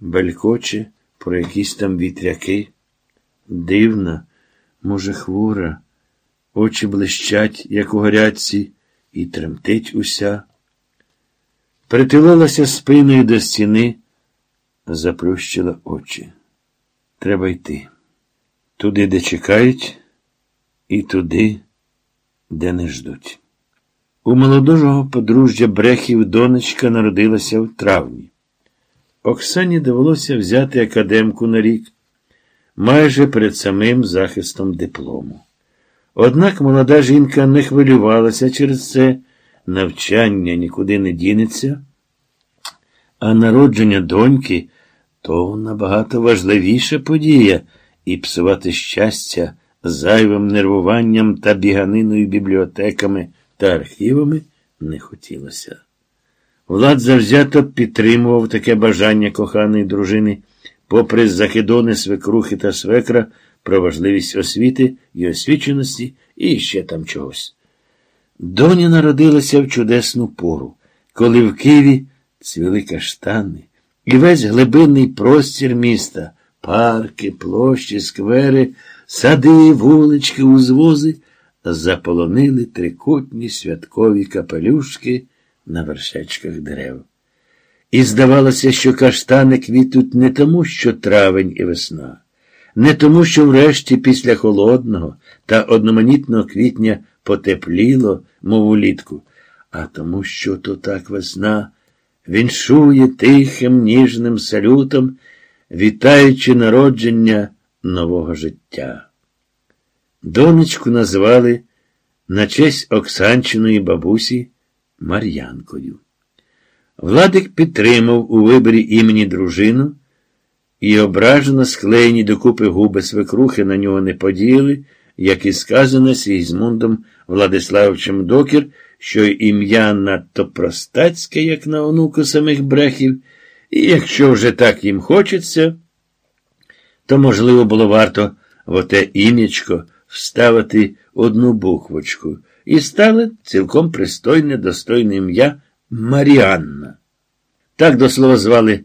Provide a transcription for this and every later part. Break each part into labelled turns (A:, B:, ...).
A: белькоче про якісь там вітряки. Дивна, може, хвора, очі блищать, як у горятці, і тремтить уся. Притулилася спиною до стіни, заплющила очі. Треба йти. Туди, де чекають, і туди, де не ждуть. У молодого подружжя Брехів донечка народилася в травні. Оксані довелося взяти академку на рік, майже перед самим захистом диплому. Однак молода жінка не хвилювалася через це, навчання нікуди не дінеться, а народження доньки то набагато важливіша подія, і псувати щастя зайвим нервуванням та біганиною бібліотеками та архівами не хотілося. Влад завзято підтримував таке бажання коханої дружини, попри захидони свекрухи та свекра про важливість освіти і освіченості і ще там чогось. Доня народилася в чудесну пору, коли в Києві цвіли каштани, і весь глибинний простір міста, парки, площі, сквери, сади, вулички, узвози заполонили трикутні святкові капелюшки на вершечках дерев. І здавалося, що каштани квітуть не тому, що травень і весна, не тому, що врешті після холодного та одноманітного квітня потепліло, мов улітку, а тому, що то так весна віншує тихим ніжним салютом, вітаючи народження нового життя. Донечку назвали на честь Оксанчиної бабусі Мар'янкою. Владик підтримав у виборі імені дружину, і ображено склеєні докупи губи свекрухи на нього не подіяли, як і сказано Сігізмундом Владиславовичем Докір, що ім'я надто простацьке, як на онуку самих брехів, і якщо вже так їм хочеться, то, можливо, було варто в оте ім'ячко вставити одну буквочку, і стало цілком пристойне, достойне ім'я Маріанна. Так до слова звали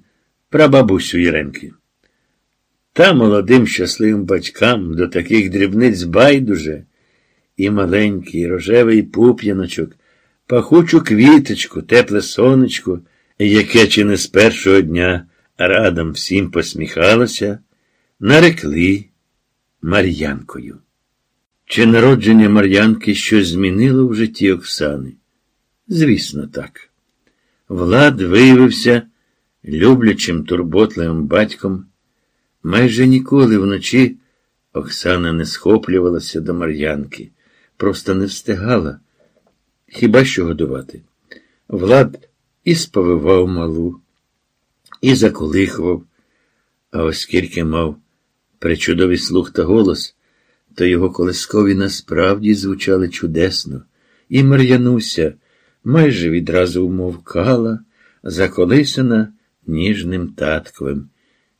A: прабабусю Єренки. Та молодим щасливим батькам до таких дрібниць байдуже і маленький рожевий пуп'яночок, пахучу квіточку, тепле сонечко, яке чи не з першого дня радом всім посміхалося, нарекли Мар'янкою. Чи народження Мар'янки щось змінило в житті Оксани? Звісно, так. Влад виявився люблячим турботливим батьком. Майже ніколи вночі Оксана не схоплювалася до Мар'янки, просто не встигала. Хіба що годувати? Влад і сповивав малу, і заколихував, а оскільки мав причудовий слух та голос, то його колискові насправді звучали чудесно, і Мар'януся майже відразу вмовкала, заколисана ніжним татковим.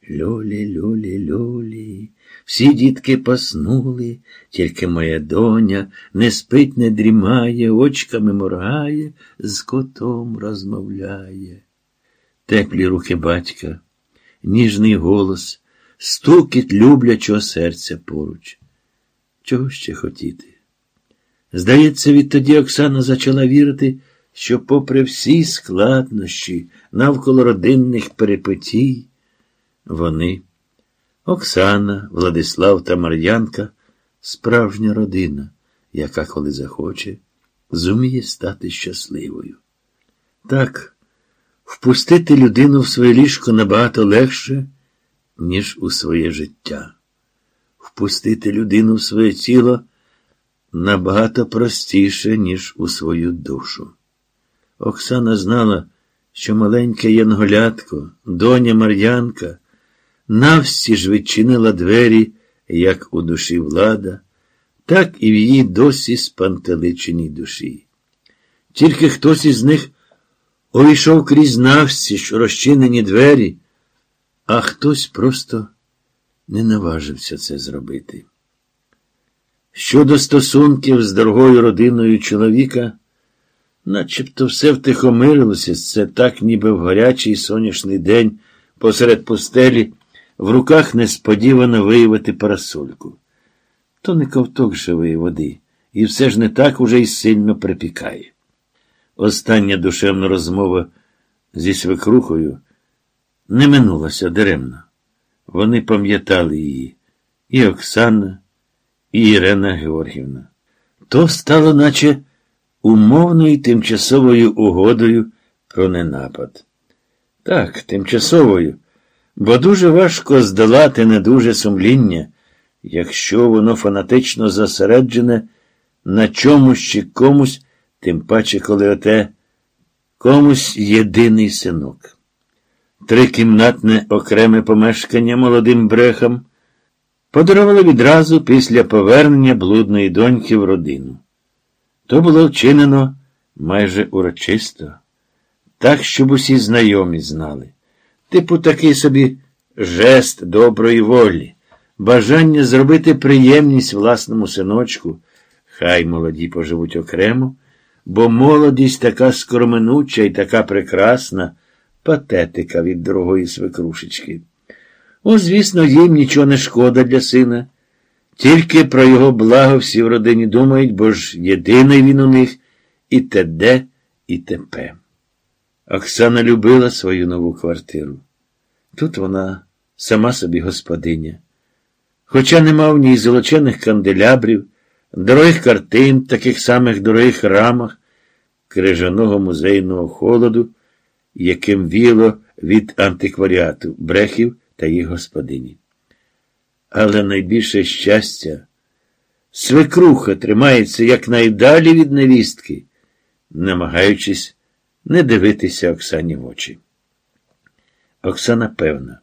A: Люлі, люлі, люлі, всі дітки поснули, тільки моя доня не спить, не дрімає, очками моргає, з котом розмовляє. Теплі руки батька, ніжний голос, стукіт люблячого серця поруч. Чого ще хотіти? Здається, відтоді Оксана зачала вірити, що, попри всі складнощі навколо родинних перипетій, вони, Оксана, Владислав та Мар'янка, справжня родина, яка, коли захоче, зуміє стати щасливою. Так, впустити людину в своє ліжко набагато легше, ніж у своє життя. Впустити людину в своє тіло набагато простіше, ніж у свою душу. Оксана знала, що маленьке янголятко, доня Мар'янка, навстіж відчинила двері, як у душі влада, так і в її досі спантеличеній душі. Тільки хтось із них увійшов крізь навстіж розчинені двері, а хтось просто не наважився це зробити. Щодо стосунків з дорогою родиною чоловіка, начебто все втихомирилося, це так, ніби в гарячий сонячний день посеред пустелі, в руках несподівано виявити парасольку. То не ковток живої води, і все ж не так уже й сильно припікає. Остання душевна розмова зі свекрухою не минулася даремно. Вони пам'ятали її і Оксана, і Ірена Георгівна. То стало, наче умовною тимчасовою угодою про ненапад. Так, тимчасовою, бо дуже важко здолати недуже сумління, якщо воно фанатично зосереджене на чомусь чи комусь, тим паче, коли оте комусь єдиний синок. Трикімнатне окреме помешкання молодим брехам подарували відразу після повернення блудної доньки в родину. То було вчинено майже урочисто, так, щоб усі знайомі знали. Типу такий собі жест доброї волі, бажання зробити приємність власному синочку. Хай молоді поживуть окремо, бо молодість така скороминуча і така прекрасна патетика від дорогої свекрушечки. О, звісно, їм нічого не шкода для сина. Тільки про його благо всі в родині думають, бо ж єдиний він у них і те де, і тепе. Оксана любила свою нову квартиру. Тут вона сама собі господиня. Хоча нема в ній золочених канделябрів, дорогих картин, таких самих дорогих рамах, крижаного музейного холоду, яким віло від антикваріату, брехів та їх господині. Але найбільше щастя, свекруха тримається якнайдалі від невістки, намагаючись не дивитися Оксані в очі. Оксана певна.